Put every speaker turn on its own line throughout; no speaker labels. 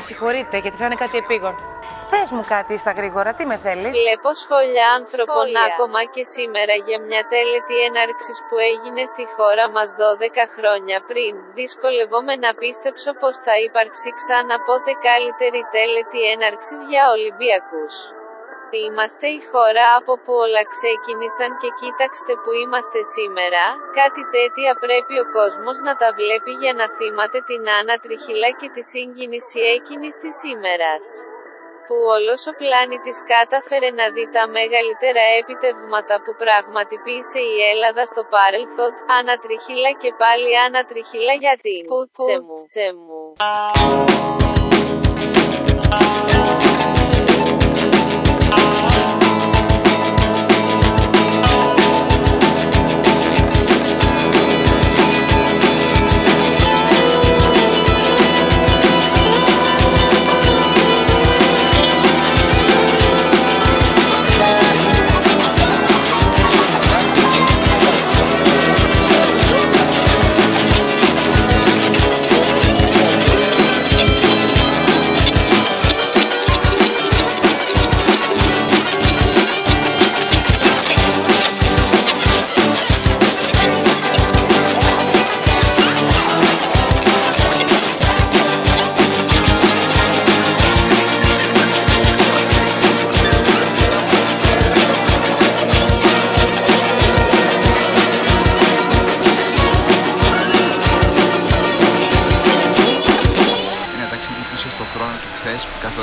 Συγχωρείτε, γιατί θα είναι κάτι επίγον. Πες μου κάτι στα γρήγορα, τι με θέλεις;
Βλέπω σχόλια άνθρωπων
Σχόλια.
ακόμα και σήμερα για μια τέλετη έναρξη που έγινε στη χώρα μας 12 χρόνια πριν. Δυσκολευόμαι να πίστεψω πως θα υπάρξει ξανά πότε καλύτερη τέλετη έναρξη για Ολυμπιακούς. Είμαστε η χώρα από που όλα ξεκίνησαν και κοίταξτε που είμαστε σήμερα, κάτι τέτοια πρέπει ο κόσμος να τα βλέπει για να θυμάται την Άννα Τριχυλά και τη σύγκινηση εκείνης της σήμερας που όλος ο πλάνητης κατάφερε να δει τα μεγαλύτερα επιτεύγματα που πραγματοποίησε η Ελλάδα στο παρελθόν. Ανατριχίλα και πάλι ανατριχίλα για την πούτσε μου. Πούτσε μου.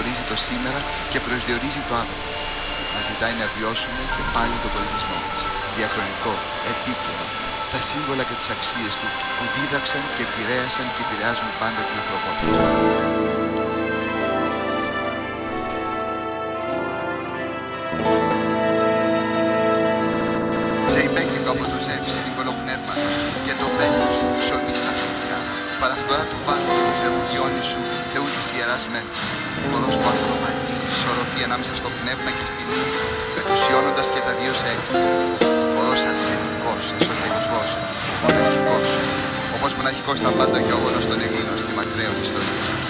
Καθορίζει το σήμερα και προσδιορίζει το αύριο. Μας ζητάει να βιώσουμε και πάλι τον πολιτισμό μας. Διαχρονικό, επίκαιρο. Τα σύμβολα και τις αξίες του που δίδαξαν και επηρέασαν και επηρεάζουν πάντα την ανθρωπότητα. Σε υπέκεντρο από το Ζεύς, σύμβολο Θεού της Ιεράς Μέρτης. Χορός που ακροβατεί, ισορροπεί ανάμεσα στο πνεύμα και στην ύλη, μετουσιώνοντας και τα δύο σε έκσταση. Χορός αρσενικός, εσωτερικός, μοναχικός. Όπως μοναχικός τα πάντα και όγονος των Ελλήνων στη μακραίων ιστορία τους.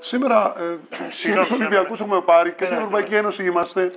Σήμερα ε,
Συγγνώμη,
τους Ολυμπιακούς έχουμε πάρει και στην Ευρωπαϊκή Ένωση είμαστε.